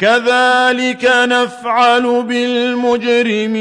كَذَٰلِكَ نَفْعَلُ بِالْمُجْرِمِينَ.